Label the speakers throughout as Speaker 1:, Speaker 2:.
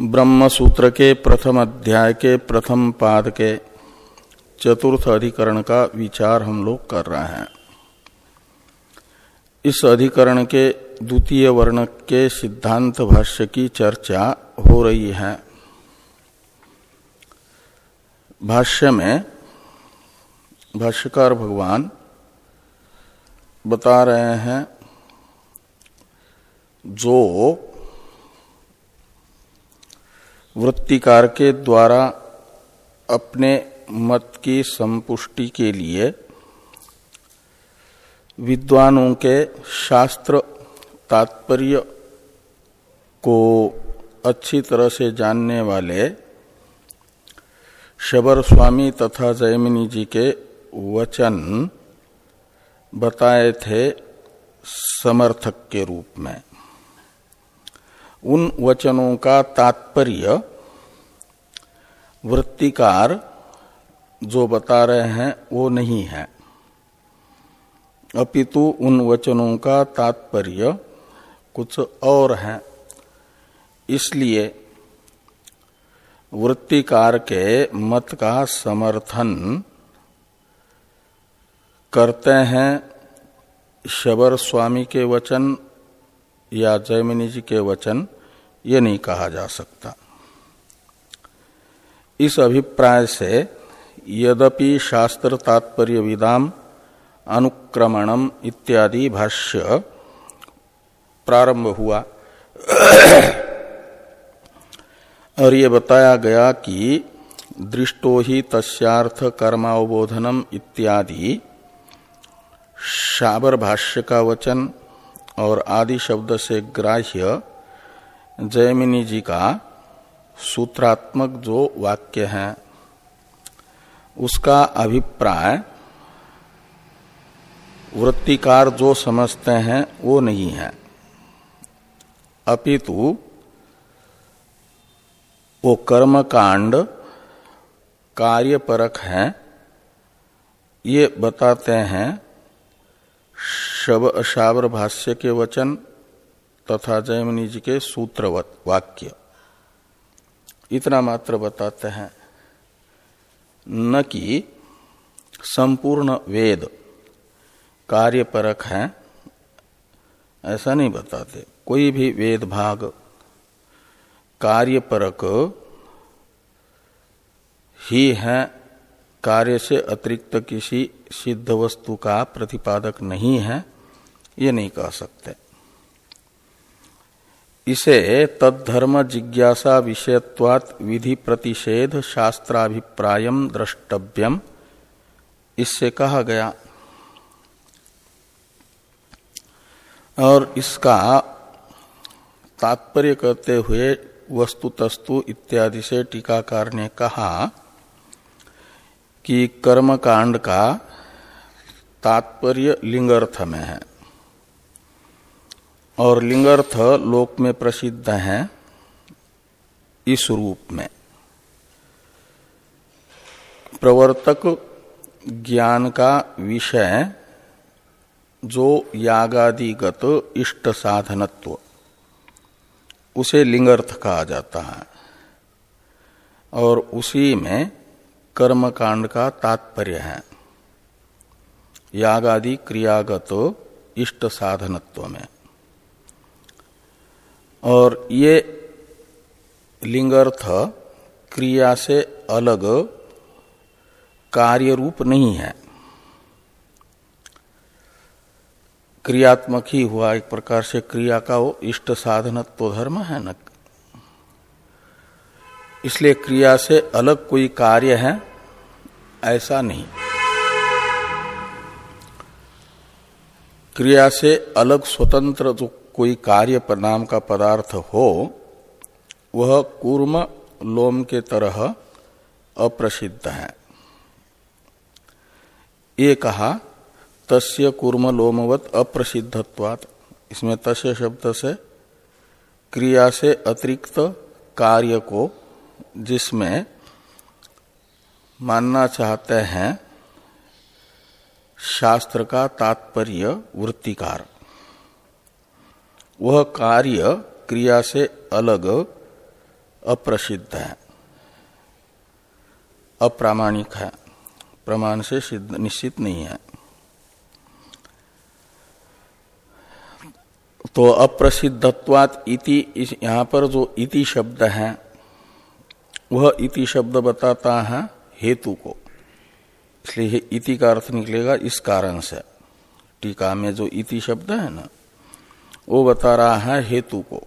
Speaker 1: ब्रह्म सूत्र के प्रथम अध्याय के प्रथम पाद के चतुर्थ अधिकरण का विचार हम लोग कर रहे हैं। इस अधिकरण के द्वितीय वर्ण के सिद्धांत भाष्य की चर्चा हो रही है। भाष्य में भाष्यकार भगवान बता रहे हैं, जो वृत्तिकार के द्वारा अपने मत की संपुष्टि के लिए विद्वानों के शास्त्र तात्पर्य को अच्छी तरह से जानने वाले शबर स्वामी तथा जयमिनी जी के वचन बताए थे समर्थक के रूप में। उन वचनों का तात्पर्य वृत्तिकार जो बता रहे हैं, वो नहीं है। अपितु उन वचनों का तात्पर्य कुछ और है। इसलिए वृत्तिकार के मत का समर्थन करते हैं शबर स्वामी के वचन या जयमिनी जी के वचन ये नहीं कहा जा सकता। इस अभिप्राय से यद्यपि शास्त्र तात्पर्य विदाम अनुक्रमणम इत्यादि भाष्य प्रारंभ हुआ। और ये बताया गया कि दृष्टो ही तस्यार्थ कर्मावबोधनम इत्यादि शाबर भाष्य का वचन और आदि शब्द से ग्राह्य जयमिनी जी का सूत्रात्मक जो वाक्य है, उसका अभिप्राय वृत्तिकार जो समझते हैं वो नहीं है। अपितु वो कर्मकांड कार्यपरक है, ये बताते हैं शावर भाष्य के वचन तथा जयमनी जी के सूत्र वाक्य। इतना मात्र बताते हैं। न कि संपूर्ण वेद कार्यपरक है, ऐसा नहीं बताते। कोई भी वेद भाग कार्यपरक ही है, कार्य से अतिरिक्त किसी सिद्ध वस्तु का प्रतिपादक नहीं है। ये नहीं कह सकते। इसे तद्धर्म जिज्ञासा विषयत्वात् विधि प्रतिषेध शास्त्राभिप्राय द्रष्टव्यम। इससे कहा गया। और इसका तात्पर्य करते हुए वस्तु तस्तु इत्यादि से टीकाकार ने कहा कि कर्म कांड का तात्पर्य लिंगर्थ में है। और लिंगर्थ लोक में प्रसिद्ध है इस रूप में। प्रवर्तक ज्ञान का विषय जो यागादिगत इष्ट साधनत्व, उसे लिंगर्थ कहा जाता है और उसी में कर्म कांड का तात्पर्य है। यागादि क्रियागत इष्ट साधनत्व में। और ये लिंगर्थ क्रिया से अलग कार्य रूप नहीं है। क्रियात्मक ही हुआ एक प्रकार से क्रिया का वो इष्ट साधनत्व धर्म है न। इसलिए क्रिया से अलग कोई कार्य है, ऐसा नहीं। क्रिया से अलग स्वतंत्र जो कोई कार्य नाम का पदार्थ हो, वह कूर्म लोम के तरह अप्रसिद्ध है। ये कहा, तस्य कूर्म लोमवत अप्रसिद्धत्वात। इसमें तस्य शब्द से, क्रिया से अतिरिक्त कार्य को, जिसमें मानना चाहते हैं, शास्त्र का तात्पर्य वृत्तिकार। वह कार्य क्रिया से अलग, अप्रसिद्ध है। अप्रामाणिक है। प्रमाण से सिद्ध, निश्चित नहीं है। तो अप्रसिद्धत्वात इति यहाँ पर जो इति शब्द है, वह इति शब्द बताता है हेतु को। इसलिए इति का अर्थ निकलेगा इस कारण से। टीका में जो इति शब्द है ना वो बता रहा है हेतु को।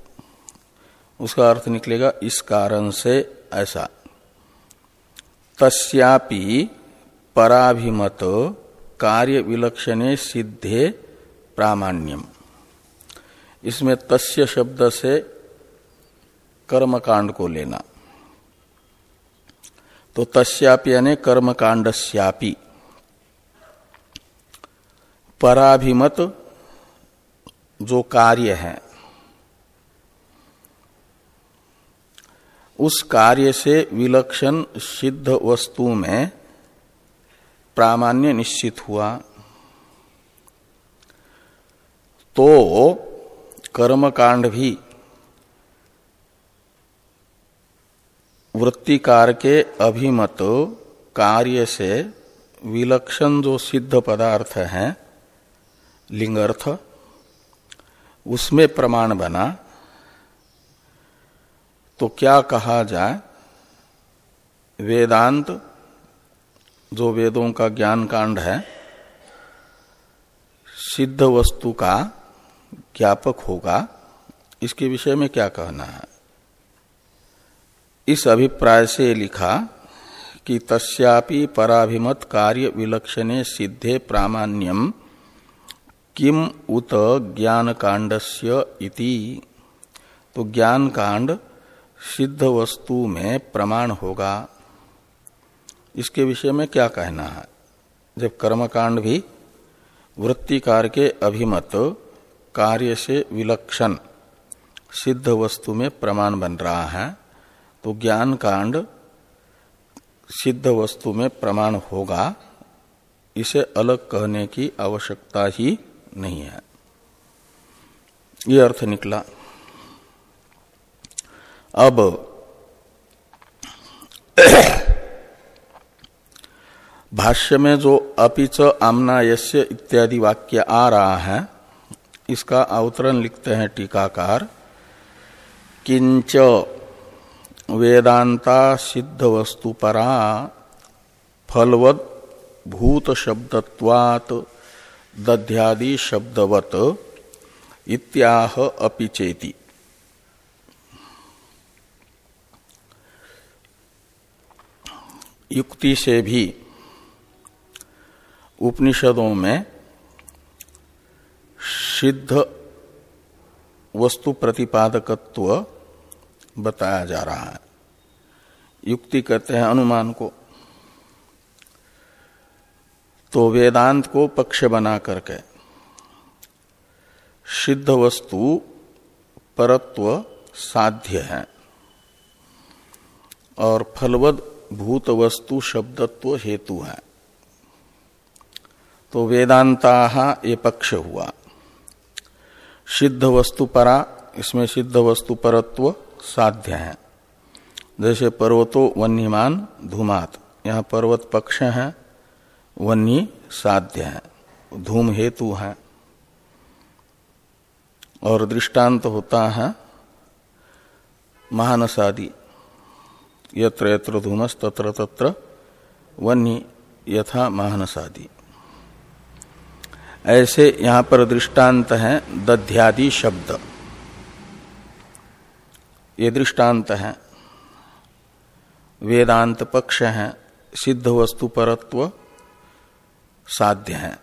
Speaker 1: उसका अर्थ निकलेगा, इस कारण से ऐसा। तस्यापि पराभिमत कार्य विलक्षणे सिद्धे प्रामाण्यम। इसमें तस्य शब्द से कर्मकांड को लेना। तो तस्यापि यानी कर्मकांडस्यापि। पराभिमत जो कार्य है, उस कार्य से विलक्षण सिद्ध वस्तु में प्रामाण्य निश्चित हुआ। तो कर्मकांड भी वृत्तिकार के अभिमत कार्य से विलक्षण जो सिद्ध पदार्थ है, लिंगर्थ उसमें प्रमाण बना तो क्या कहा जाए? वेदांत, जो वेदों का ज्ञान कांड है, सिद्ध वस्तु का ज्ञापक होगा। इसके विषय में क्या कहना है? इस अभिप्राय से लिखा कि तस्यापि पराभिमत कार्य विलक्षणे सिद्धे प्रामाण्यम किम उत ज्ञान कांडस्य इति? तो ज्ञान कांड सिद्ध वस्तु में प्रमाण होगा। इसके विषय में क्या कहना है? जब कर्मकांड भी वृत्तिकार के अभिमत कार्य से विलक्षण सिद्ध वस्तु में प्रमाण बन रहा है तो ज्ञान कांड सिद्ध वस्तु में प्रमाण होगा। इसे अलग कहने की आवश्यकता ही नहीं है। ये अर्थ निकला। अब भाष्य में जो अपिच आमना यश्य इत्यादि वाक्य आ रहा है, इसका अवतरण लिखते हैं टीकाकार। किंच वेदांता सिद्ध वस्तु परा फलवद भूत शब्दत्वात् दध्यादि शब्दवत इत्याह अपिचेति युक्ति से भी उपनिषदों में सिद्ध वस्तु प्रतिपादकत्व बताया जा रहा है। युक्ति कहते हैं, अनुमान को तो वेदांत को पक्ष बना करके सिद्ध वस्तु परत्व साध्य है। और फलवद भूत वस्तु शब्दत्व हेतु है। तो वेदांता ये पक्ष हुआ। सिद्ध वस्तु परा, इसमें सिद्ध वस्तु परत्व साध्य है। जैसे पर्वतो वन्यमान धूमात। यहाँ पर्वत पक्ष है। वन्य साध्य है, धूम हेतु है, और दृष्टांत होता है महानसादि, यत्र यत्र धूमस तत्र तत्र वन्य यथा महानसादि। ऐसे यहाँ पर दृष्टांत है दध्यादि शब्द। ये दृष्टांत है, वेदांत पक्ष है, सिद्ध वस्तु परत्व साध्य है।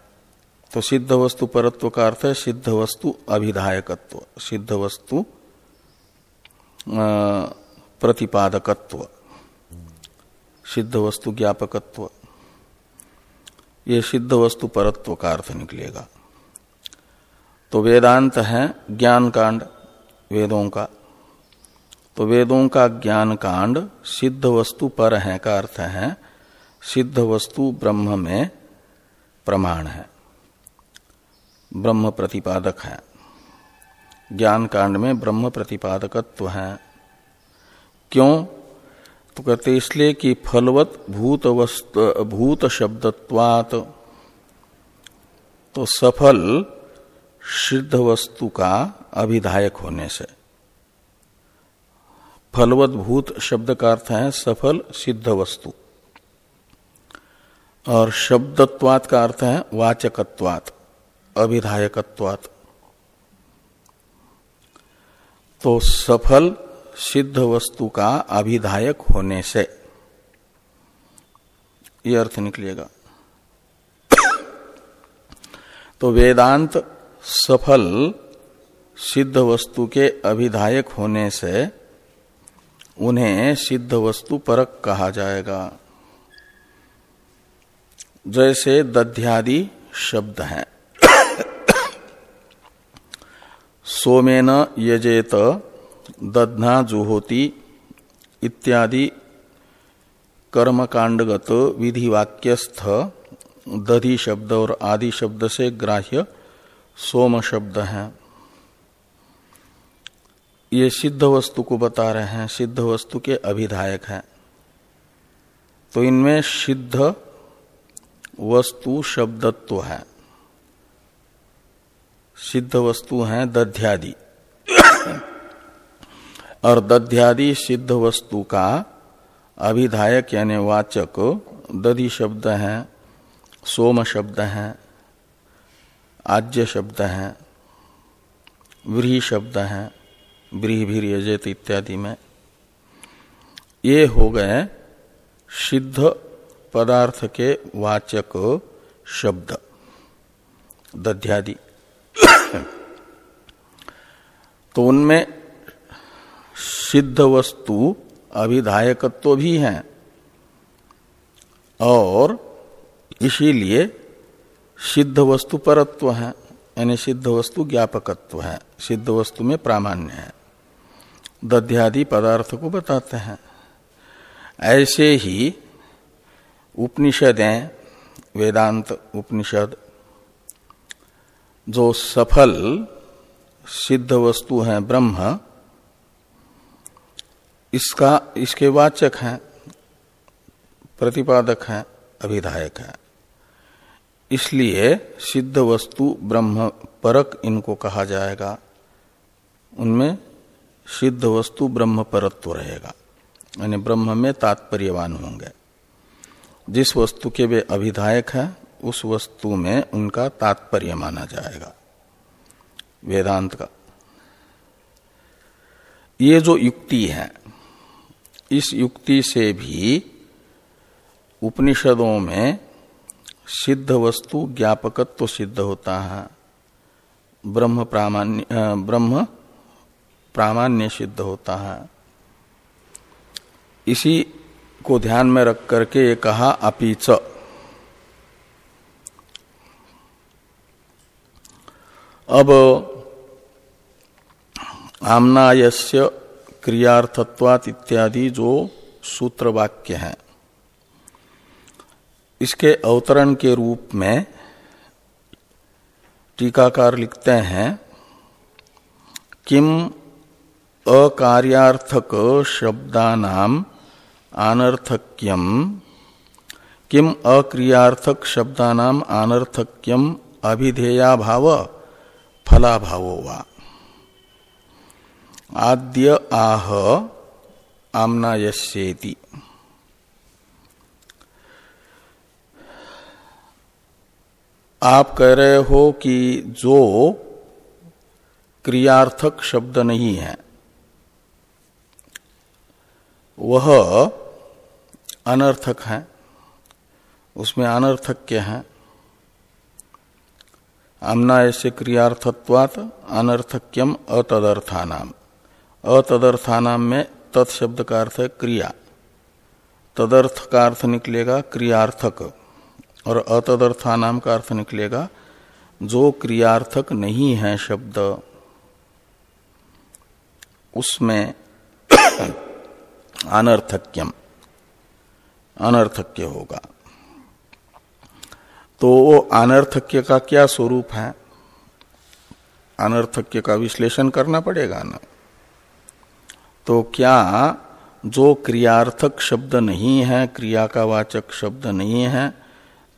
Speaker 1: तो सिद्ध वस्तु परत्व का अर्थ है सिद्ध वस्तु अभिधायकत्व, सिद्ध वस्तु प्रतिपादकत्व, सिद्ध वस्तु ज्ञापकत्व। ये सिद्ध वस्तु परत्व का अर्थ निकलेगा। तो वेदांत है ज्ञान कांड वेदों का। तो वेदों का ज्ञान कांड सिद्ध वस्तु पर है का अर्थ है सिद्ध वस्तु ब्रह्म में प्रमाण है। ब्रह्म प्रतिपादक है। ज्ञान कांड में ब्रह्म प्रतिपादकत्व है। क्यों? तो कहते इसलिए कि फलवत भूत वस्त भूत शब्दत्वात तो सफल सिद्ध वस्तु का अभिधायक होने से। फलवत भूत शब्द का अर्थ है सफल सिद्ध वस्तु और शब्दत्वात का अर्थ है वाचकत्वात, अभिधायकत्वात। तो सफल सिद्ध वस्तु का अभिधायक होने से यह अर्थ निकलेगा। तो वेदांत सफल सिद्ध वस्तु के अभिधायक होने से, उन्हें सिद्ध वस्तु परक कहा जाएगा। जैसे दध्यादि शब्द हैं। सोमेन यजेत, दधना जुहोती इत्यादि कर्मकांडगत विधिवाक्यस्थ दधि शब्द और आदि शब्द से ग्राह्य सोम शब्द है। ये सिद्ध वस्तु को बता रहे हैं, सिद्ध वस्तु के अभिधायक हैं। तो इनमें सिद्ध वस्तु शब्दत्व है। सिद्ध वस्तु है दध्यादि। और दध्यादि सिद्ध वस्तु का अभिधायक यानी वाचक दधि शब्द है, सोम शब्द है आज्य शब्द है, व्रीहि शब्द है, व्रीहि भी यजेत इत्यादि में। ये हो गए सिद्ध पदार्थ के वाचक शब्द। दध्यादि। तो उनमें सिद्ध वस्तु अभिधायकत्व भी है और इसीलिए सिद्ध वस्तु परत्व है, यानी सिद्ध वस्तु ज्ञापकत्व है सिद्ध वस्तु में प्रामाण्य है। दध्यादि पदार्थ को बताते हैं। ऐसे ही उपनिषद हैं, वेदांत उपनिषद, जो सफल सिद्ध वस्तु हैं ब्रह्म, इसका, इसके वाचक हैं, प्रतिपादक हैं, अभिधायक हैं। इसलिए सिद्ध वस्तु ब्रह्म परक इनको कहा जाएगा। उनमें सिद्ध वस्तु ब्रह्म परत्व रहेगा, यानी ब्रह्म में तात्पर्यवान होंगे। जिस वस्तु के वे अभिधायक है, उस वस्तु में उनका तात्पर्य माना जाएगा। वेदांत का। ये जो युक्ति है, इस युक्ति से भी उपनिषदों में सिद्ध वस्तु ज्ञापकत्व तो सिद्ध होता है। ब्रह्म प्रामाण्य ब्रह्म प्रामाण्य सिद्ध होता है। इसी को ध्यान में रख करके ये कहा अपीच अब आमनायस्य क्रियार्थत्वात इत्यादि जो सूत्र वाक्य है, इसके अवतरण के रूप में टीकाकार लिखते हैं, किम अकार्यार्थक शब्दानाम आनर्थक्यम किम अक्रियार्थक शब्दानाम आनर्थक्यम अभिधेया भाव फलाभावो वा? आद्य आह आमना यस्येति। आप कह रहे हो कि जो क्रियार्थक शब्द नहीं है, वह अनर्थक हैं, उसमें अनर्थक क्या है। आमना ऐसे क्रियार्थत्वात अनर्थक्यम अतदर्थानाम। अतदर्थानाम में तत्शब्द का अर्थ है क्रिया। तदर्थ का अर्थ निकलेगा क्रियार्थक, और अतदर्थानाम का अर्थ निकलेगा जो क्रियार्थक नहीं है शब्द। उसमें अनर्थक्यम। अनर्थक्य होगा। तो वो अनर्थक्य का क्या स्वरूप है? अनर्थक्य का विश्लेषण करना पड़ेगा ना। तो क्या जो क्रियार्थक शब्द नहीं है क्रिया का वाचक शब्द नहीं है,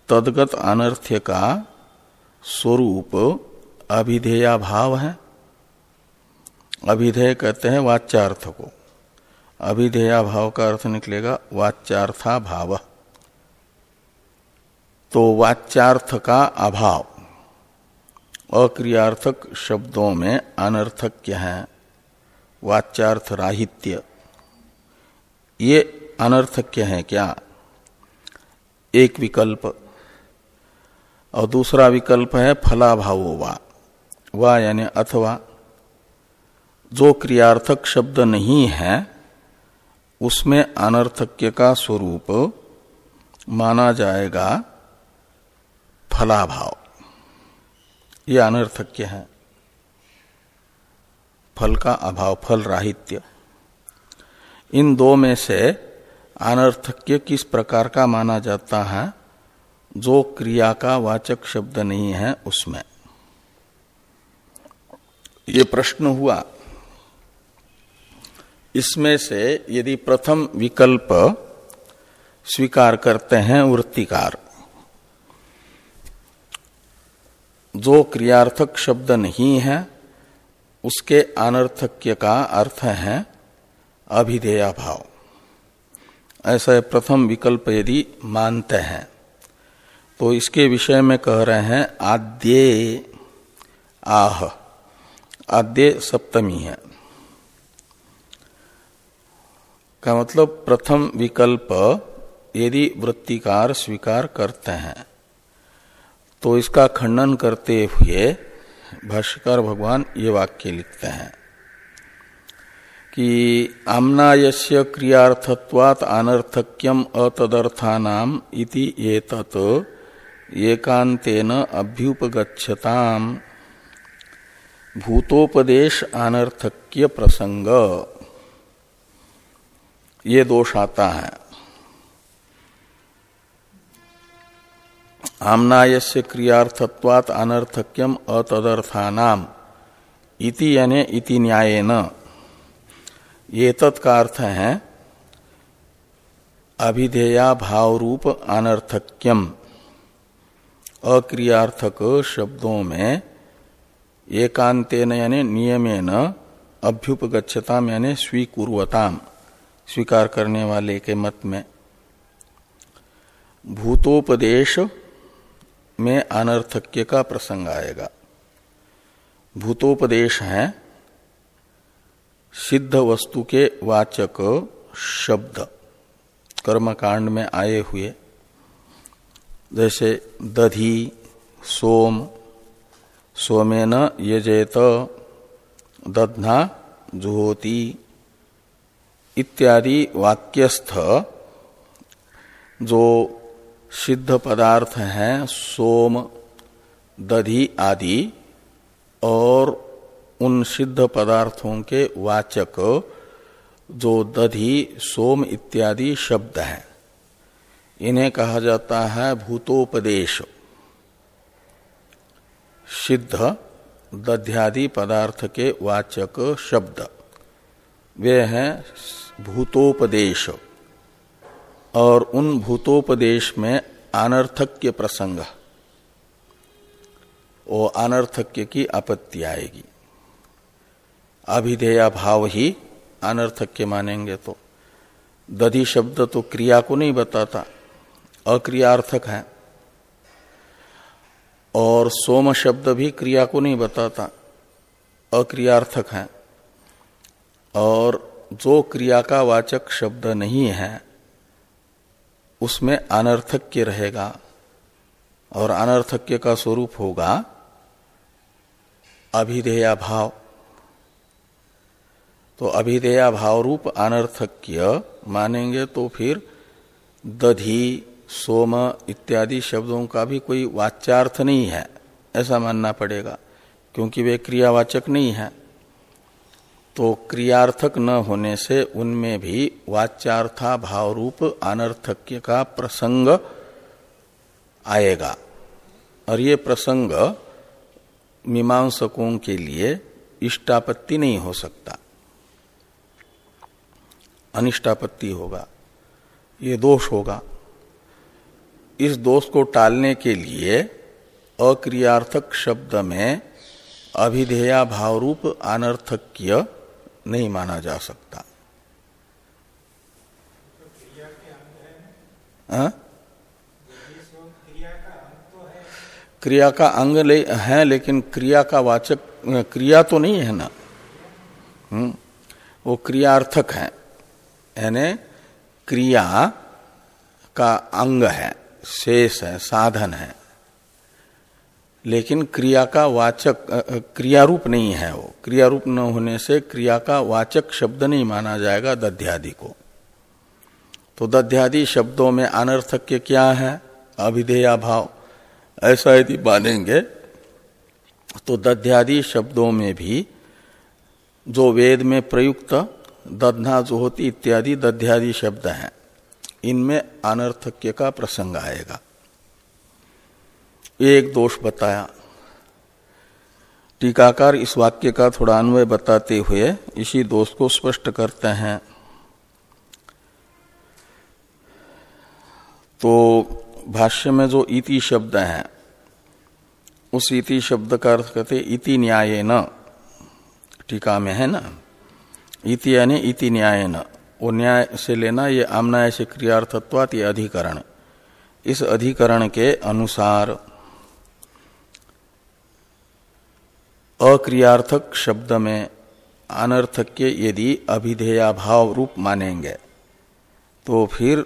Speaker 1: तदगत अनर्थ्य का स्वरूप अभिधेया भाव है? अभिधेय कहते हैं वाच्यार्थ को अभिधेया भाव का अर्थ निकलेगा वाच्यार्था भाव तो वाच्यार्थ का अभाव, अक्रियार्थक शब्दों में अनर्थक्य है? वाच्यार्थ राहित्य ये अनर्थक्य है क्या? एक विकल्प। और दूसरा विकल्प है फलाभावो वा वा यानी अथवा। जो क्रियार्थक शब्द नहीं है उसमें अनर्थक्य का स्वरूप माना जाएगा फलाभाव। ये अनर्थक्य है। फल का अभाव, फल राहित्य। इन दो में से अनर्थक्य किस प्रकार का माना जाता है? जो क्रिया का वाचक शब्द नहीं है उसमें। ये प्रश्न हुआ इसमें से यदि प्रथम विकल्प स्वीकार करते हैं वृत्तिकार। जो क्रियार्थक शब्द नहीं है, उसके अनर्थक्य का अर्थ है अभिधेया भाव। ऐसा प्रथम विकल्प यदि मानते हैं तो इसके विषय में कह रहे हैं आद्य, आह, आद्य सप्तमी है। का मतलब प्रथम विकल्प यदि वृत्तिकार स्वीकार करते हैं तो इसका खंडन करते हुए भाष्यकार भगवान ये वाक्य लिखते हैं कि आमनायस्य क्रियार्थत्वात् अनर्थक्यम अतदर्थानाम इति एतत् एकांतेन अभ्युपगछताम भूतोपदेश अनर्थक्य प्रसंग ये दोष आता है। आमनायस्य क्रियार्थत्वात् अनर्थक्यम अतदर्थानाम। इति यानी इति न्यायेन। ये तत्का अर्थ है। अभिधेया भाव रूप अनर्थक्यम। अक्रियार्थक शब्दों में एकांतेन यानी नियमेन अभ्युपगछताम यानी स्वीकुर्वताम। स्वीकार करने वाले के मत में, भूतोपदेश में अनर्थक्य का प्रसंग आएगा। भूतोपदेश है सिद्ध वस्तु के वाचक शब्द, कर्मकांड में आए हुए, जैसे दधि, सोम, सोमेन यजेत, दधना, जुहोती इत्यादि वाक्यस्थ जो सिद्ध पदार्थ हैं, सोम, दधि आदि, और उन सिद्ध पदार्थों के वाचक जो दधि, सोम इत्यादि शब्द हैं। इन्हें कहा जाता है भूतोपदेश। सिद्ध दध्यादि पदार्थ के वाचक शब्द। वे हैं भूतोपदेश। और उन भूतोपदेश में अनर्थक्य प्रसंग। वो अनर्थक्य की आपत्ति आएगी। अभिधेया भाव ही अनर्थक्य मानेंगे तो। दधि शब्द तो क्रिया को नहीं बताता। अक्रियार्थक है। और सोम शब्द भी क्रिया को नहीं बताता। अक्रियार्थक है। और जो क्रिया का वाचक शब्द नहीं है, उसमें अनर्थक्य रहेगा और अनर्थक्य का स्वरूप होगा अभिधेया भाव तो अभिधेया भाव रूप अनर्थक्य मानेंगे तो फिर दधि, सोम इत्यादि शब्दों का भी कोई वाच्यार्थ नहीं है, ऐसा मानना पड़ेगा, क्योंकि वे क्रियावाचक नहीं है। तो क्रियार्थक न होने से उनमें भी वाच्यार्था भाव रूप अनर्थक्य का प्रसंग आएगा। और ये प्रसंग मीमांसकों के लिए इष्टापत्ति नहीं हो सकता। अनिष्टापत्ति होगा। ये दोष होगा। इस दोष को टालने के लिए अक्रियार्थक शब्द में अभिधेया भाव रूप अनर्थक्य नहीं माना जा सकता? हाँ? क्रिया का अंग ले, है लेकिन क्रिया का वाचक क्रिया तो नहीं है ना हम्म वो क्रियार्थक है यानी क्रिया का अंग है शेष है साधन है लेकिन क्रिया का वाचक क्रिया रूप नहीं है वो। क्रिया रूप न होने से क्रिया का वाचक शब्द नहीं माना जाएगा दध्यादि को। तो दध्यादि शब्दों में अनर्थक्य क्या है? अभिधेया भाव। ऐसा यदि मानेंगे तो दध्यादि शब्दों में भी जो वेद में प्रयुक्त दधना जोहोती इत्यादि दध्यादि शब्द हैं, इनमें अनर्थक्य का प्रसंग आएगा। एक दोष बताया। टीकाकार इस वाक्य का थोड़ा अन्वय बताते हुए इसी दोष को स्पष्ट करते हैं। तो भाष्य में जो इति शब्द है, उस इति शब्द का अर्थ कहते इति न्याय न टीका में है ना? इति यानी इति न्याय न वो न्याय से लेना ये आमनाय से क्रियार्थत्वात ये अधिकरण। इस अधिकरण के अनुसार अक्रियार्थक शब्द में अनर्थक के यदि अभिधेया भाव रूप मानेंगे तो फिर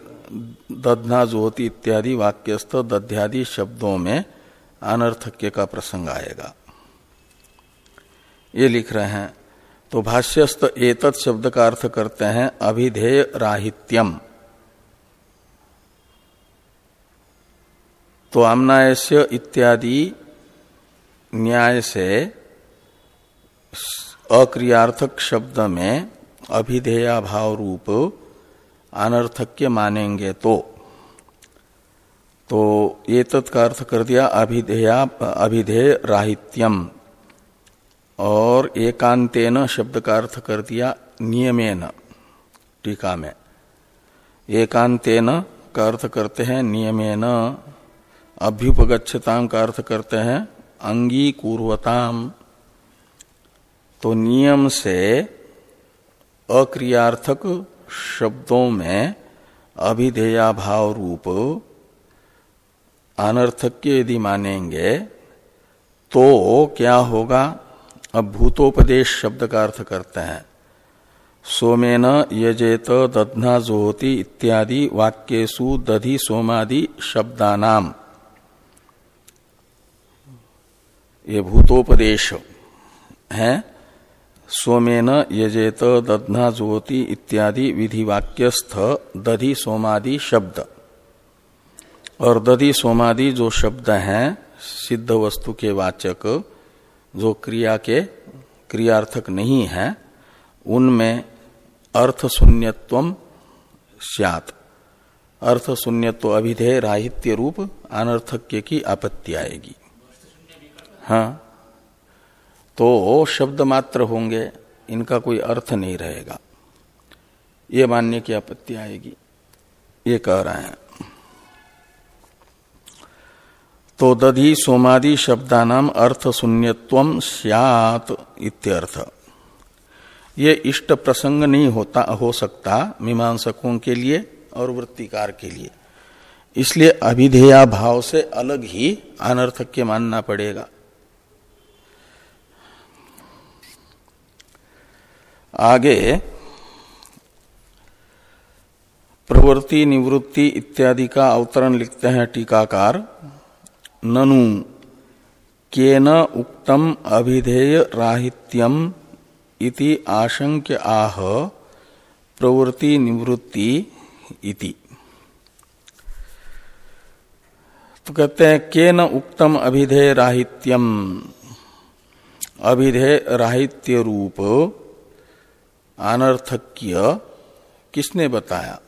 Speaker 1: दधना ज्योति इत्यादि वाक्यस्थ दध्यादि शब्दों में अनर्थक्य का प्रसंग आएगा। ये लिख रहे हैं तो भाष्यस्थ एतत् शब्द का अर्थ करते हैं अभिधेय राहित्यम। तो आमनायस्य इत्यादि न्याय से अक्रियार्थक शब्द में अभिधेया भाव रूप अनर्थक्य मानेंगे तो। तो ये तत्का अर्थ कर दिया, अभिधेया अभिधेय राहित्यम। और एकांतेन शब्द का अर्थ कर दिया, नियमेन टीका में एकांतेन का अर्थ करते हैं, नियमेन। अभ्युपगछताम का अर्थ करते हैं, अंगीकूर्वताम। तो नियम से अक्रियार्थक शब्दों में अभिधेया भाव रूप अनर्थक्य यदि मानेंगे तो क्या होगा? अब भूतोपदेश शब्द का अर्थ करते हैं। सोमेन यजेत दधना जोति इत्यादि वाक्यसु दधि सोमादि शब्दानाम। ये भूतोपदेश है। सोमेन यजेत दधना ज्योति इत्यादि विधि वाक्यस्थ दधि सोमादि शब्द। और दधि सोमादि जो शब्द हैं, सिद्ध वस्तु के वाचक, जो क्रिया के क्रियार्थक नहीं है, उनमें अर्थ शून्यत्व सियात। अर्थ शून्यत्व अभिधेय राहित्य रूप अनर्थक्य की आपत्ति आएगी। हाँ। तो शब्द मात्र होंगे, इनका कोई अर्थ नहीं रहेगा। ये मानने की आपत्ति आएगी। ये कह रहे हैं। तो दधि सोमादि शब्दानाम अर्थ शून्यत्व सियात इत्यर्थ। ये इष्ट प्रसंग नहीं होता, हो सकता मीमांसकों के लिए और वृत्तिकार के लिए। इसलिए अभिधेया भाव से अलग ही अनर्थक्य मानना पड़ेगा। आगे, प्रवृत्ति, निवृत्ति इत्यादि का अवतरण लिखते हैं टीकाकार। ननु, केन उक्तम अभिधेय राहित्यम इति आशंक्य आह, प्रवृत्ति, निवृत्ति इति। तो कहते हैं, केन उक्तम अभिधेय राहित्यम। अभिधेय राहित्य रूप अनर्थक्य किसने बताया?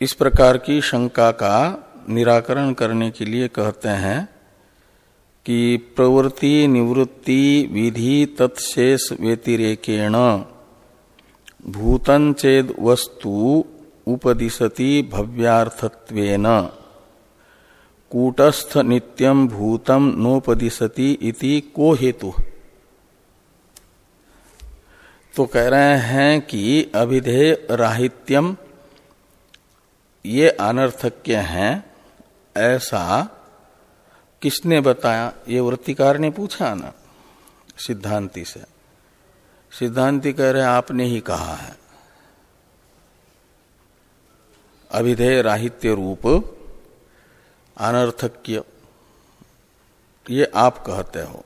Speaker 1: इस प्रकार की शंका का निराकरण करने के लिए कहते हैं कि प्रवृत्ति निवृत्ति विधि तत्शेष व्यतिरेकेण भूतन चेद वस्तु उपदिशति भव्यार्थत्वेन। कूटस्थ नित्यम भूतम नोपदिशति इति को हेतु? तो कह रहे हैं कि अभिधेय राहित्यम, ये अनर्थक्य हैं। ऐसा किसने बताया? ये वृत्तिकार ने पूछा ना, सिद्धांति से। सिद्धांति कह रहे आपने ही कहा है। अभिधेय राहित्य रूप, अनर्थक्य, ये आप कहते हो।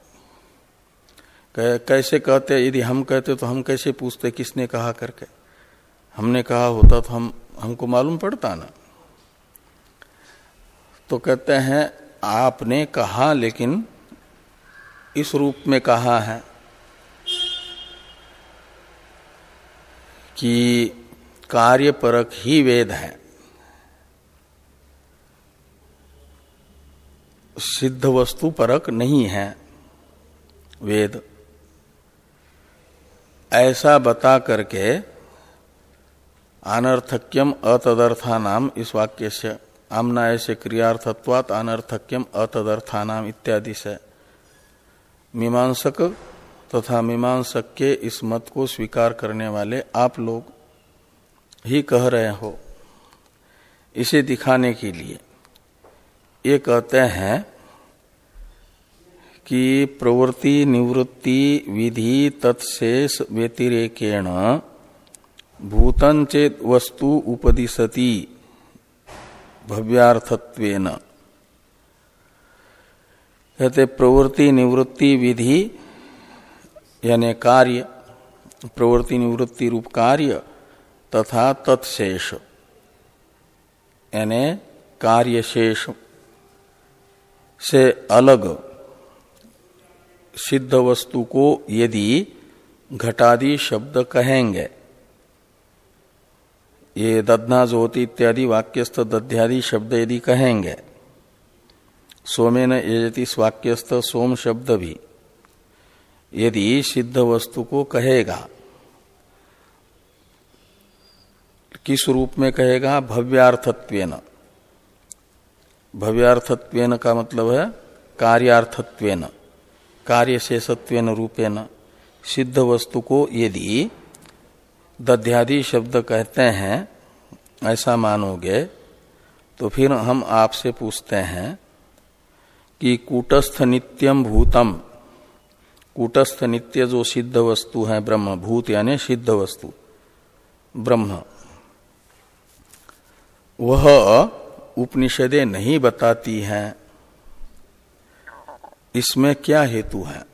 Speaker 1: कैसे कहते, यदि हम कहते तो हम कैसे पूछते, किसने कहा करके? हमने कहा होता तो हम, हमको मालूम पड़ता ना। तो कहते हैं, आपने कहा लेकिन इस रूप में कहा है कि कार्यपरक ही वेद है। सिद्ध वस्तु परक नहीं है वेद। ऐसा बता करके अनर्थक्यम अतदर्था नाम इस वाक्य से, आमना ऐसे क्रियार्थत्वात अनर्थक्यम अतदर्था नाम इत्यादि से। मीमांसक तथा मीमांसक के इस मत को स्वीकार करने वाले आप लोग ही कह रहे हो। इसे दिखाने के लिए ये कहते हैं कि प्रवृत्ति, निवृत्ति, विधि तत्शेष व्यतिरेकेण भूतन चेत वस्तु उपदिशति भव्यार्थत्वेन। कहते प्रवृत्ति, निवृत्ति, विधि, यानी कार्य, प्रवृत्ति, निवृत्ति रूप कार्य तथा तत्शेष, यानी कार्य शेष से अलग सिद्ध वस्तु को यदि घटादि शब्द कहेंगे। ये दधना ज्योति इत्यादि वाक्यस्थ दध्यादि शब्द यदि कहेंगे सोमे न यजति स्वाक्यस्थ सोम शब्द भी। यदि सिद्ध वस्तु को कहेगा, किस रूप में कहेगा? भव्यार्थत्वेन। भव्यार्थत्वेन का मतलब है कार्यार्थत्वेन। कार्य शेषत्वेन रूपेन सिद्ध वस्तु को यदि दध्यादि शब्द कहते हैं, ऐसा मानोगे तो फिर हम आपसे पूछते हैं कि कूटस्थ नित्यम भूतम। कूटस्थ नित्य जो सिद्ध वस्तु है ब्रह्म भूत यानी सिद्ध वस्तु ब्रह्म। वह उपनिषदे नहीं बताती हैं इसमें क्या हेतु है?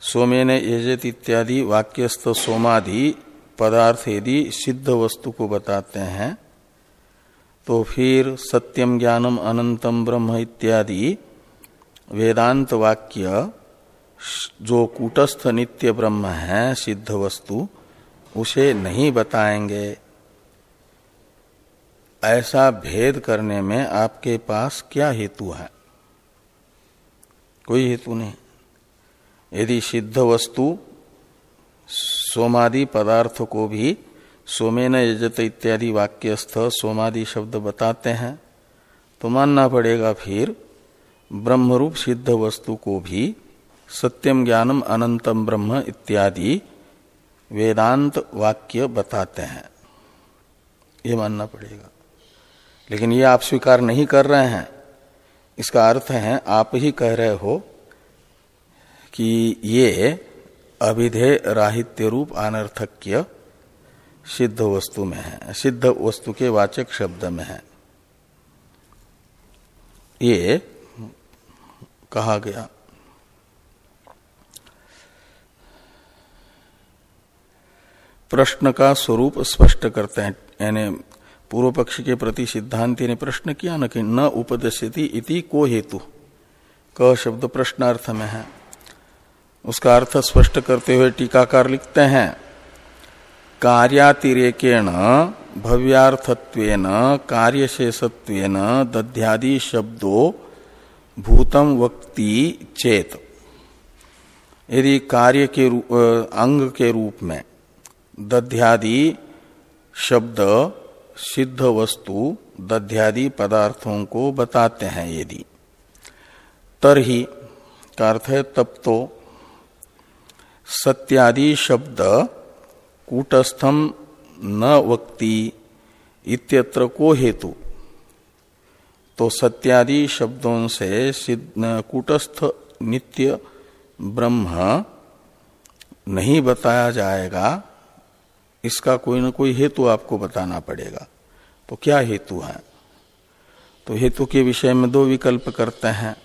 Speaker 1: सोमेन यजत इत्यादि वाक्यस्थ सोमादि पदार्थ यदि सिद्ध वस्तु को बताते हैं। तो फिर सत्यम ज्ञानम अनंतम ब्रह्म इत्यादि वेदांत वाक्य जो कूटस्थ नित्य ब्रह्म है, सिद्ध वस्तु, उसे नहीं बताएँगे। ऐसा भेद करने में आपके पास क्या हेतु है? कोई हेतु नहीं। यदि सिद्ध वस्तु सोमादि पदार्थ को भी सोमेन यजत इत्यादि वाक्यस्थ सोमादि शब्द बताते हैं तो मानना पड़ेगा फिर ब्रह्मरूप सिद्ध वस्तु को भी सत्यम ज्ञानम अनंतम ब्रह्म इत्यादि वेदांत वाक्य बताते हैं। ये मानना पड़ेगा। लेकिन ये आप स्वीकार नहीं कर रहे हैं। इसका अर्थ है, आप ही कह रहे हो कि ये अभिधेय राहित्य रूप अनर्थक्य सिद्ध वस्तु में है, सिद्ध वस्तु के वाचक शब्द में है। ये कहा गया। प्रश्न का स्वरूप स्पष्ट करते हैं, यानी पूर्व पक्ष के प्रति सिद्धांति ने प्रश्न किया न कि न उपदस्यति इति को हेतु। क शब्द प्रश्नार्थ में है। उसका अर्थ स्पष्ट करते हुए टीकाकार लिखते हैं, कार्यातिरेकेण भव्यार्थत्वेन, कार्यशेषत्वेन दध्यादि शब्दो भूतम वक्ति चेत। यदि कार्य के रूप अंग के रूप में दध्यादि शब्द सिद्ध वस्तु दध्यादि पदार्थों को बताते हैं यदि। तरही का अर्थ है तब तो सत्यादि शब्द कूटस्थम न वक्ति इत्यत्र को हेतु। तो सत्यादि शब्दों से कूटस्थ नित्य ब्रह्म नहीं बताया जाएगा। इसका कोई ना कोई हेतु आपको बताना पड़ेगा। तो क्या हेतु है? तो हेतु के विषय में दो विकल्प करते हैं।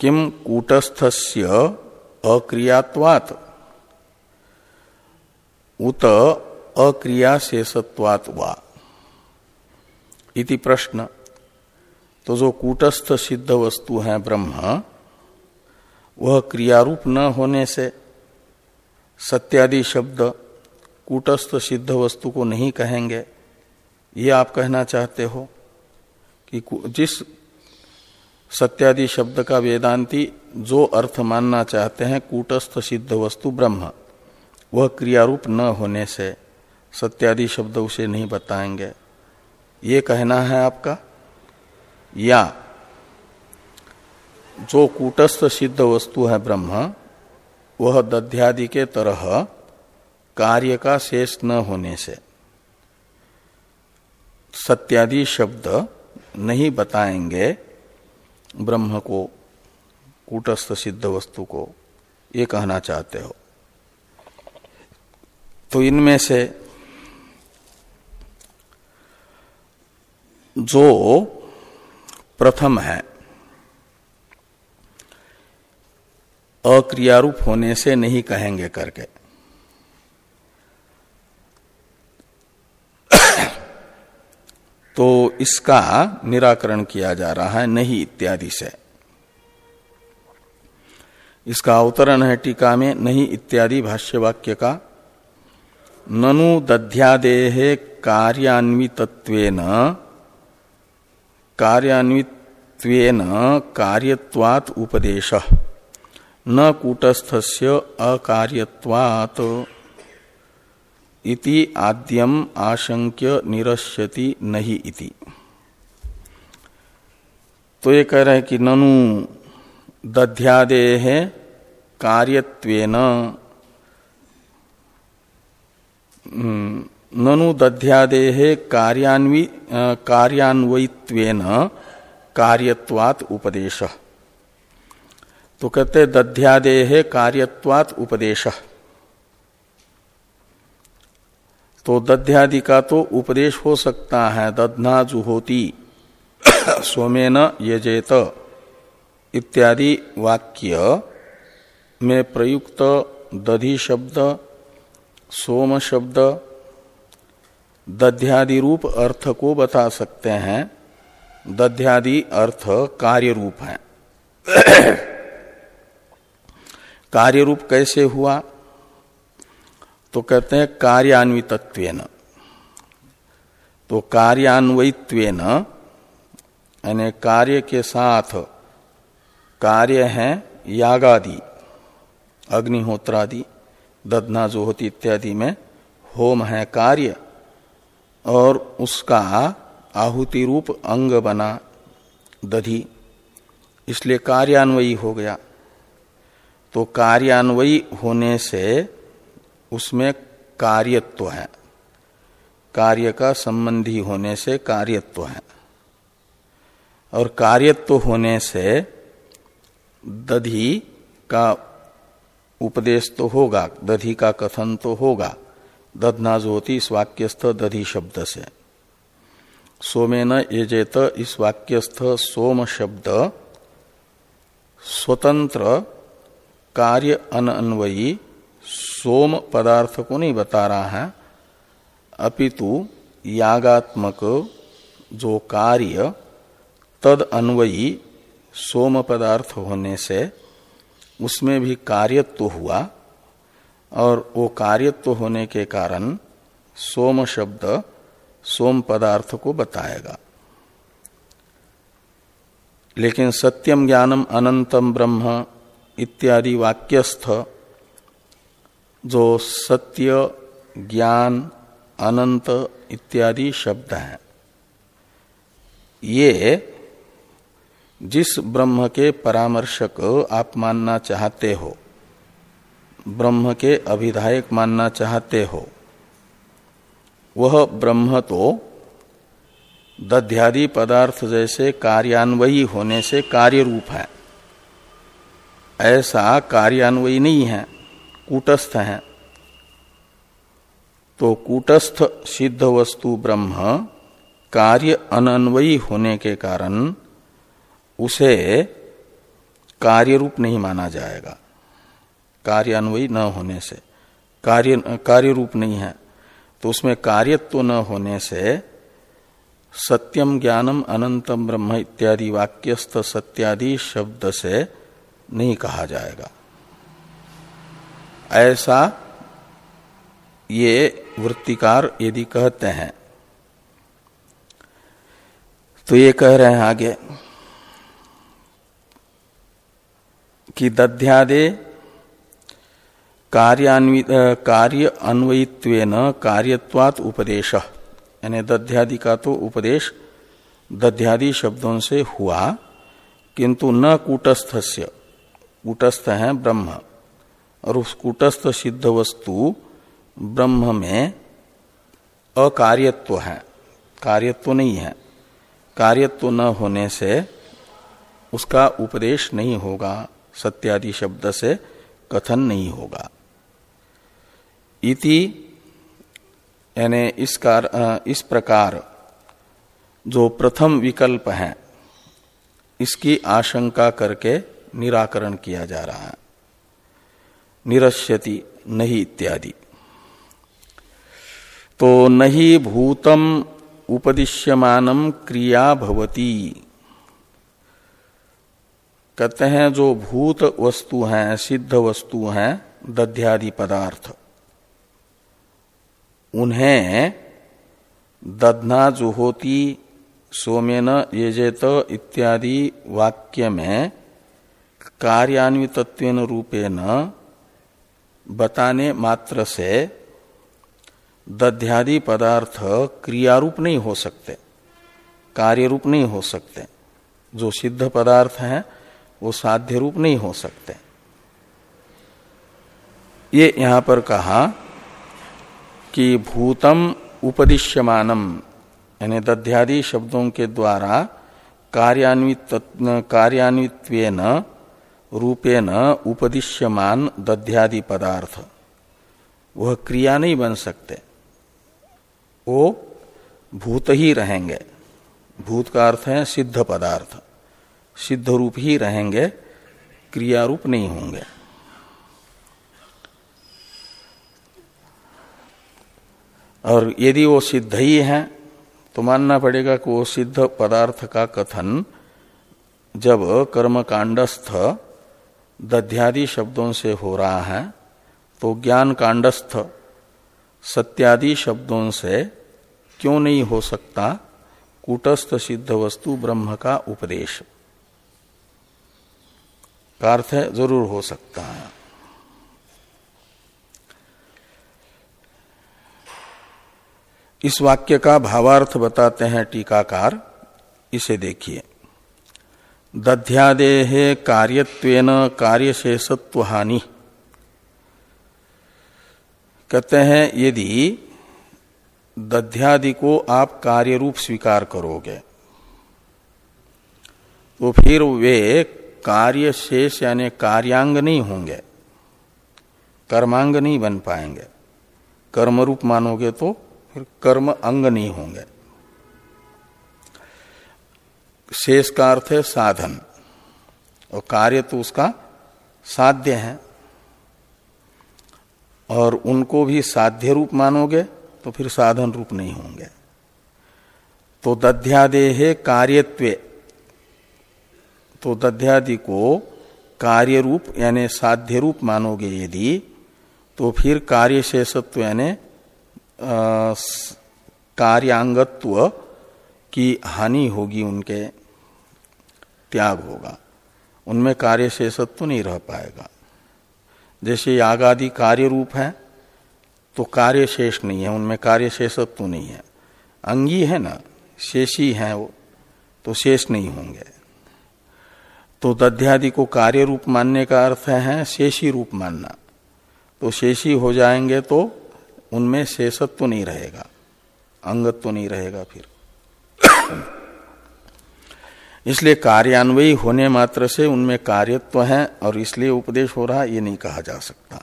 Speaker 1: किम कूटस्थस्य अक्रियात्वात? उत अक्रिया शेषत्वात वा? इति प्रश्न। तो जो कूटस्थ सिद्ध वस्तु है ब्रह्म, वह क्रियारूप न होने से सत्यादि शब्द कूटस्थ सिद्ध वस्तु को नहीं कहेंगे। ये आप कहना चाहते हो कि जिस सत्यादि शब्द का वेदांती जो अर्थ मानना चाहते हैं, कूटस्थ सिद्ध वस्तु ब्रह्म, वह क्रियारूप न होने से सत्यादि शब्द उसे नहीं बताएँगे। ये कहना है आपका? या, जो कूटस्थ सिद्ध वस्तु है ब्रह्म, वह दध्यादि के तरह कार्य का शेष न होने से। सत्यादि शब्द नहीं बताएँगे ब्रह्म को, कूटस्थ सिद्ध वस्तु को, ये कहना चाहते हो। तो इनमें से जो प्रथम है, अक्रियारूप होने से नहीं कहेंगे करके। तो इसका निराकरण किया जा रहा है, नहीं इत्यादि से। इसका अवतरण है टीका में, नहीं इत्यादि भाष्य वाक्य का। ननु दध्यादेह कार्यान्वितत्वेन कार्यान्वित्वेन कार्यत्वात् उपदेश। न कूटस्थस्य अकार्यत्वात्। इति आद्यम आशंक्य निरस्यति नहीं इति। तो ये कह रहे हैं कि ननु दध्यादे है कार्यत्वेन हम्म, ननु दध्यादे है कार्यान्वी कार्यान्वित्वेन कार्यत्वात उपदेश। तो कहते दध्यादे है कार्यत्वात उपदेश। तो दध्यादि का तो उपदेश हो सकता है दधना जुहोती सोमेन यजेत। इत्यादि वाक्य में प्रयुक्त दधि शब्द, सोम शब्द, दध्यादि रूप अर्थ को बता सकते हैं। दध्यादि अर्थ कार्य रूप है। कार्य रूप कैसे हुआ? तो कहते हैं कार्यान्वित तो कार्यान्वित्व यानी कार्य के साथ कार्य है यागादि, अग्निहोत्रादि दधना जो होती इत्यादि में होम है कार्य, और उसका आहुति रूप अंग बना, दधि, इसलिए कार्यान्वयी हो गया। तो कार्यान्वयी होने से उसमें कार्यत्व है। कार्य का संबंधी होने से कार्यत्व है। और कार्यत्व होने से दधि का उपदेश तो होगा, दधि का कथन तो होगा। दधना जो होती इस वाक्यस्थ दधि शब्द से। सोमे न यजेत इस वाक्यस्थ सोम शब्द। स्वतंत्र कार्य अनन्वयी सोम पदार्थ को नहीं बता रहा है। अपितु यागात्मक जो कार्य तद अन्वयी सोम पदार्थ होने से उसमें भी कार्यत्व हुआ और वो कार्यत्व होने के कारण सोम शब्द सोम पदार्थ को बताएगा। लेकिन सत्यम ज्ञानम अनंतम ब्रह्म इत्यादि वाक्यस्थ जो सत्य, ज्ञान, अनंत इत्यादि शब्द हैं। ये जिस ब्रह्म के परामर्शक आप मानना चाहते हो, ब्रह्म के अभिधायक मानना चाहते हो, वह ब्रह्म तो दध्यादि पदार्थ जैसे कार्यान्वयी होने से कार्य रूप है। ऐसा कार्यान्वयी नहीं है। कूटस्थ हैं। तो कूटस्थ सिद्ध वस्तु ब्रह्म कार्य अनन्वयी होने के कारण उसे कार्य रूप नहीं माना जाएगा। कार्यान्वयी न होने से। कार्य कार्य रूप नहीं है। तो उसमें कार्यत्व तो न होने से सत्यम ज्ञानम अनंतम ब्रह्म इत्यादि वाक्यस्थ सत्यादि शब्द से नहीं कहा जाएगा। ऐसा ये वृत्तिकार यदि कहते हैं तो ये कह रहे हैं आगे कि दध्यादे कार्य अन्वयित्वेन कार्यत्वात उपदेश। यानी दध्यादि का तो उपदेश दध्यादि शब्दों से हुआ, किंतु न कूटस्थ से कूटस्थ है ब्रह्म। और उस कूटस्थ सिद्ध वस्तु ब्रह्म में अकार्यत्व है। कार्यत्व नहीं है। कार्यत्व न होने से उसका उपदेश नहीं होगा, सत्यादि शब्द से कथन नहीं होगा। इति, यानी इस कार इस प्रकार जो प्रथम विकल्प है, इसकी आशंका करके निराकरण किया जा रहा है। निरश्यति नहीं इत्यादि। तो नहीं भूतम उपदिश्यमानम क्रिया भवती। कहते हैं, जो भूत वस्तु हैं, सिद्ध वस्तु हैं, दध्यादि पदार्थ, उन्हें दधना जो होती सोमेन येजेत इत्यादि वाक्य में कार्यान्वित रूपेण बताने मात्र से दध्यादि पदार्थ क्रियारूप नहीं हो सकते कार्य रूप नहीं हो सकते। जो सिद्ध पदार्थ हैं, वो साध्य रूप नहीं हो सकते। ये यहाँ पर कहा कि भूतम उपदिश्यमानम, यानी दध्यादि शब्दों के द्वारा कार्यान्वित कार्यान्वित रूपेण उपदिश्यमान दध्यादि पदार्थ। वह क्रिया नहीं बन सकते। वो भूत ही रहेंगे। भूत का अर्थ है सिद्ध पदार्थ। सिद्ध रूप ही रहेंगे क्रिया रूप नहीं होंगे। और यदि वो सिद्ध ही है तो मानना पड़ेगा कि वो सिद्ध पदार्थ का कथन जब कर्म कांडस्थ दध्यादि शब्दों से हो रहा है तो ज्ञान कांडस्थ सत्यादि शब्दों से क्यों नहीं हो सकता? कूटस्थ सिद्ध वस्तु ब्रह्म का उपदेश। का अर्थ है, ज़रूर हो सकता है। इस वाक्य का भावार्थ बताते हैं टीकाकार। इसे देखिए। दध्यादेह कार्यत्वेन कार्यशेषत्व हानि कहते हैं, यदि दध्यादि को आप कार्य रूप स्वीकार करोगे तो फिर वे कार्य शेष यानी कार्यांग नहीं होंगे, कर्मांग नहीं बन पाएँगे। कर्म रूप मानोगे तो फिर कर्म अंग नहीं होंगे। शेष का अर्थ है साधन। और कार्य तो उसका साध्य है। और उनको भी साध्य रूप मानोगे तो फिर साधन रूप नहीं होंगे। तो दध्यादेह कार्यत्व। तो दध्यादि को कार्य रूप, यानी साध्य रूप मानोगे यदि तो फिर कार्य शेषत्व यानी कार्यांगत्व की हानि होगी उनके। त्याग होगा। उनमें कार्य शेषत्व नहीं रह पाएगा। जैसे याग आदि कार्य रूप है तो कार्य शेष नहीं है, उनमें कार्य शेषत्व नहीं है। अंगी है ना, शेषी है वो तो शेष नहीं होंगे। तो दध्यादि को कार्य रूप मानने का अर्थ है शेषी रूप मानना। तो शेषी हो जाएँगे तो उनमें शेषत्व नहीं रहेगा, अंगत्व नहीं रहेगा फिर। इसलिए कार्यान्वयी होने मात्र से उनमें कार्यत्व है और इसलिए उपदेश हो रहा ये नहीं कहा जा सकता।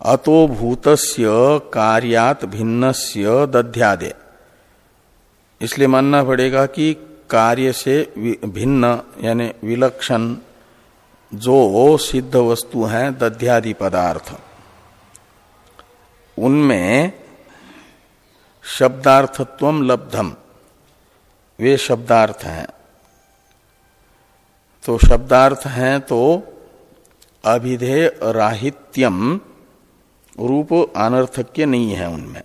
Speaker 1: अतो भूतस्य कार्यात भिन्नस्य दध्यादे। इसलिए मानना पड़ेगा कि कार्य से भिन्न, यानी विलक्षण जो सिद्ध वस्तु है, दध्यादि पदार्थ। उनमें शब्दार्थत्व लब्धम। वे शब्दार्थ हैं। तो शब्दार्थ हैं तो अभिधेय राहित्यम रूप अनर्थक्य नहीं है उनमें।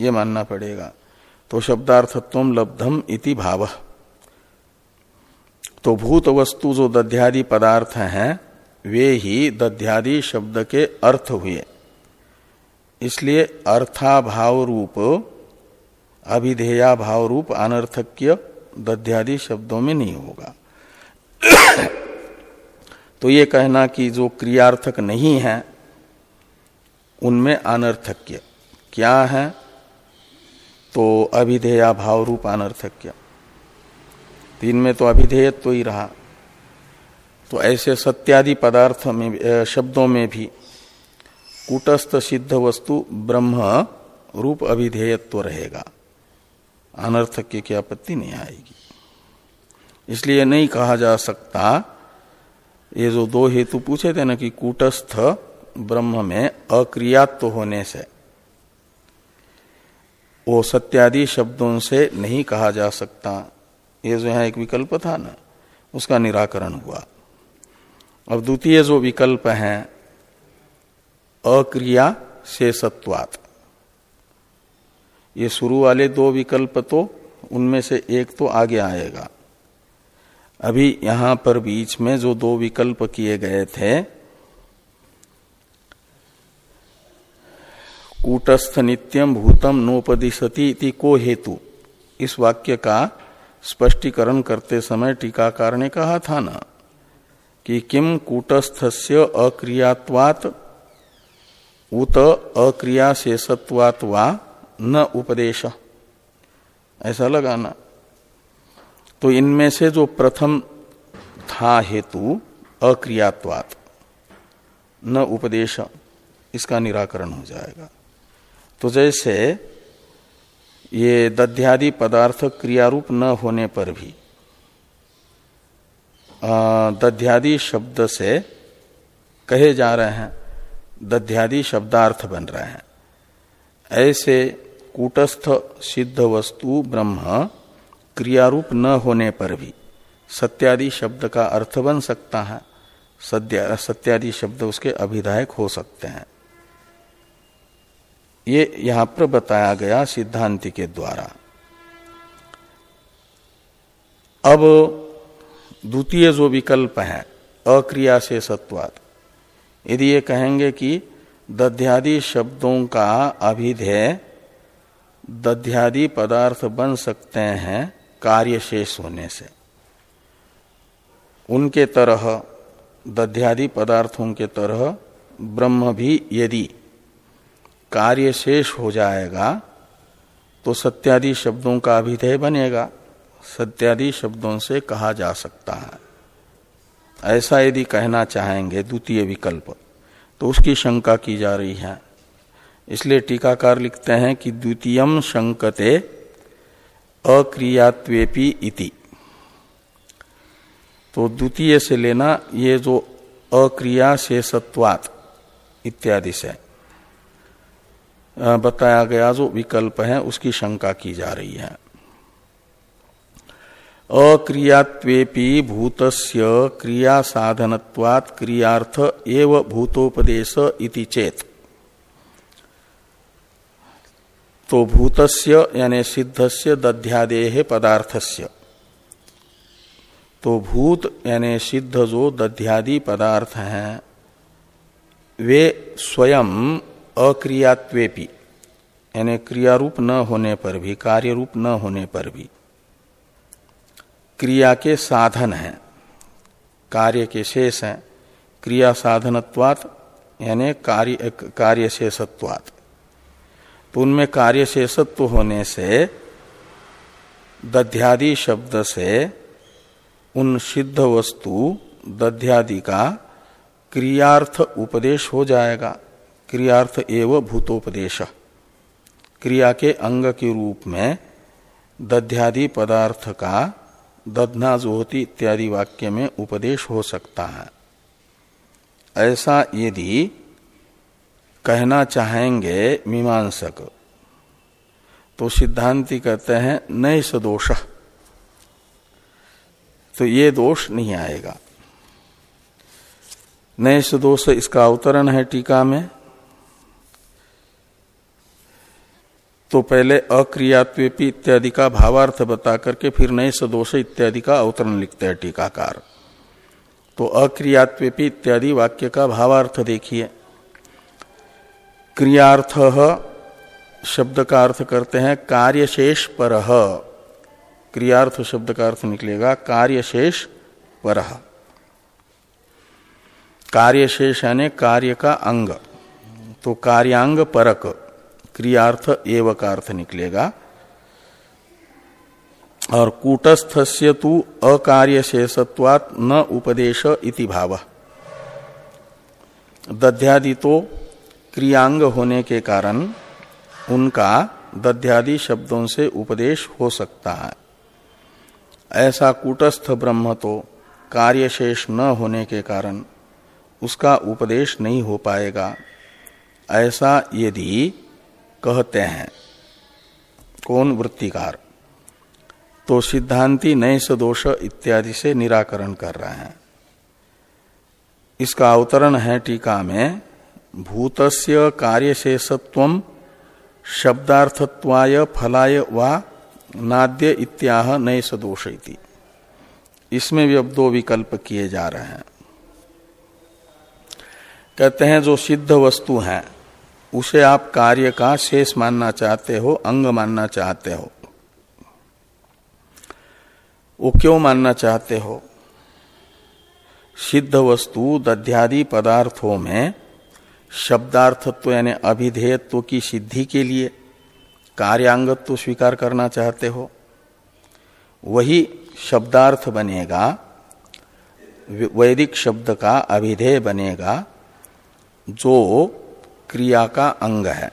Speaker 1: ये मानना पड़ेगा। तो शब्दार्थत्व लब्धम इति भाव। तो भूत वस्तु जो दध्यादि पदार्थ हैं, वे ही दध्यादि शब्द के अर्थ हुए। इसलिए अर्थाभाव रूप अभिधेया भाव रूप अनर्थक्य दध्यादि शब्दों में नहीं होगा। तो ये कहना कि जो क्रियार्थक नहीं है, उनमें अनर्थक्य क्या है? तो अभिधेया भाव रूप अनर्थक्य। तीन में तो अभिधेयत्व तो ही रहा। तो ऐसे सत्यादि पदार्थ में शब्दों में भी कूटस्थ सिद्ध वस्तु ब्रह्म रूप अभिधेयत्व रहेगा। अनर्थक की आपत्ति नहीं आएगी। इसलिए नहीं कहा जा सकता, ये जो दो हेतु पूछे थे ना कि कूटस्थ ब्रह्म में अक्रियात्व होने से, वो सत्यादि शब्दों से नहीं कहा जा सकता। ये जो है एक विकल्प था ना, उसका निराकरण हुआ। अब द्वितीय जो विकल्प है, अक्रिया से सत्वात। ये शुरू वाले दो विकल्प तो उनमें से एक तो आगे आएगा। अभी यहाँ पर बीच में जो दो विकल्प किए गए थे, कूटस्थ नित्यम भूतम नोपदिशति इति को हेतु। इस वाक्य का स्पष्टीकरण करते समय टीकाकार ने कहा था ना, कि किम कूटस्थस्य अक्रियात्वात, उत अक्रिया शेषत्वात वा न उपदेश। ऐसा लगाना। तो इनमें से जो प्रथम था हेतु, अक्रियात्वात। न उपदेश, इसका निराकरण हो जाएगा। तो जैसे ये दध्यादि पदार्थ क्रियारूप न होने पर भी दध्यादि शब्द से कहे जा रहे हैं, दध्यादि शब्दार्थ बन रहे हैं। ऐसे कूटस्थ सिद्ध वस्तु ब्रह्म क्रियारूप न होने पर भी सत्यादि शब्द का अर्थ बन सकता है। सत्यादि शब्द उसके अभिधायक हो सकते हैं। ये यहाँ पर बताया गया सिद्धांति के द्वारा। अब द्वितीय जो विकल्प है, अक्रिया से सत्वाद, यदि ये कहेंगे कि दध्यादि शब्दों का अभिधेय दध्यादि पदार्थ बन सकते हैं कार्य शेष होने से। उनके तरह, दध्यादि पदार्थों के तरह, ब्रह्म भी यदि कार्य शेष हो जाएगा तो सत्यादि शब्दों का अभिधेय बनेगा। सत्यादि शब्दों से कहा जा सकता है। ऐसा यदि कहना चाहेंगे, द्वितीय विकल्प तो उसकी शंका की जा रही है। इसलिए टीकाकार लिखते हैं कि द्वितीयम शंकते अक्रियात्वेपी इति। तो द्वितीय से लेना, ये जो अक्रिया से सत्वात इत्यादि से बताया गया जो विकल्प है, उसकी शंका की जा रही है। अक्रियात्वेपि भूतस्य क्रिया साधनत्वात् क्रियार्थ एव भूतोपदेश इति चेत। तो भूतस्य यानी सिद्धस्य दध्यादेह पदार्थस्य। तो भूत, यानी सिद्ध जो दध्यादि पदार्थ हैं, वे स्वयं अक्रियात्वेपी, यानी क्रिया रूप न होने पर भी कार्य रूप न होने पर भी, क्रिया के साधन हैं, कार्य के शेष हैं, क्रिया साधनत्वात, यानी कार्य कार्य शेषत्वात। तो उनमें कार्य शेषत्व होने से, दध्यादि शब्द से उन सिद्ध वस्तु, दध्यादि का क्रियार्थ उपदेश हो जाएगा। क्रियार्थ एवं भूतोपदेश। क्रिया के अंग के रूप में दध्यादि पदार्थ का दधना जो होती इत्यादि वाक्य में उपदेश हो सकता है। ऐसा यदि कहना चाहेंगे मीमांसक। तो सिद्धांति कहते हैं नए सदोष। तो ये दोष नहीं आएगा। नए सदोष, इसका अवतरण है टीका में। तो पहले अक्रियात्वेपी इत्यादि का भावार्थ बता करके फिर नए सदोष इत्यादि का अवतरण लिखते हैं टीकाकार। तो अक्रियात्वेपी इत्यादि वाक्य का भावार्थ देखिए। क्रियार्थ शब्द का अर्थ करते हैं, कार्यशेष पर। क्रियार्थ शब्द का अर्थ निकलेगा, कार्यशेष पर। कार्यशेष यानी कार्य का अंग। तो कार्यांग परक, क्रियार्थ एव का अर्थ निकलेगा। और कूटस्थस्य तु अकार्य शेषत्वात न उपदेश इति भाव। दध्यादि तो क्रियांग होने के कारण उनका दध्यादि शब्दों से उपदेश हो सकता है। ऐसा कूटस्थ ब्रह्म तो कार्यशेष न होने के कारण उसका उपदेश नहीं हो पाएगा। ऐसा यदि कहते हैं, कौन वृत्तिकार? तो सिद्धांति नए सदोष इत्यादि से निराकरण कर रहे हैं। इसका अवतरण है टीका में भूतस्य कार्यशेषत्व शब्दार्थत्वाय फलाय वा नाद्य इत्याह नए सदोष इसमें भी अब दो विकल्प किए जा रहे हैं। कहते हैं, जो सिद्ध वस्तु है, उसे आप कार्य का शेष मानना चाहते हो, अंग मानना चाहते हो। वो क्यों मानना चाहते हो? सिद्ध वस्तु, दध्यादि पदार्थों में शब्दार्थत्व यानी अभिधेयत्व की सिद्धि के लिए कार्यांगत्व स्वीकार करना चाहते हो, वही शब्दार्थ बनेगा वैदिक शब्द का अभिधेय बनेगा, जो क्रिया का अंग है।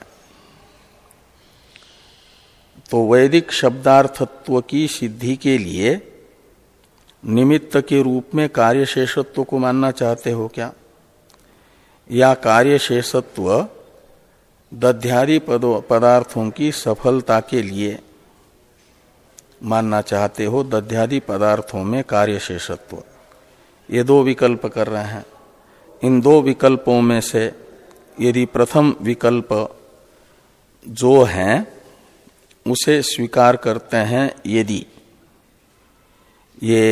Speaker 1: तो वैदिक शब्दार्थत्व की सिद्धि के लिए निमित्त के रूप में कार्यशेषत्व को मानना चाहते हो क्या? या कार्यशेषत्व दध्यादि पदार्थों की सफलता के लिए मानना चाहते हो दध्यादि पदार्थों में कार्यशेषत्व। ये दो विकल्प कर रहे हैं। इन दो विकल्पों में से यदि प्रथम विकल्प जो है, उसे स्वीकार करते हैं यदि ये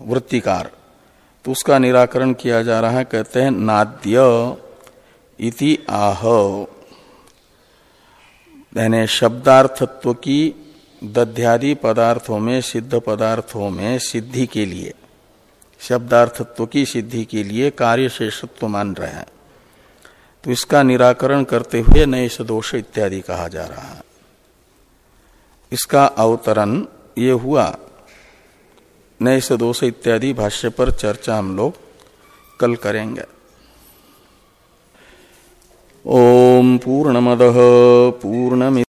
Speaker 1: वृत्तिकार। तो उसका निराकरण किया जा रहा है, कहते हैं, नाद्य इति आह। यानी शब्दार्थत्व की दध्यादि पदार्थों में, सिद्ध पदार्थों में सिद्धि के लिए, शब्दार्थत्व की सिद्धि के लिए कार्य शेषत्व मान रहे हैं। तो इसका निराकरण करते हुए नए सदोष इत्यादि कहा जा रहा है। इसका अवतरण ये हुआ नए दोष इत्यादि भाष्य पर चर्चा हम लोग कल करेंगे। ओम पूर्ण पूर्णमद पूर्णमि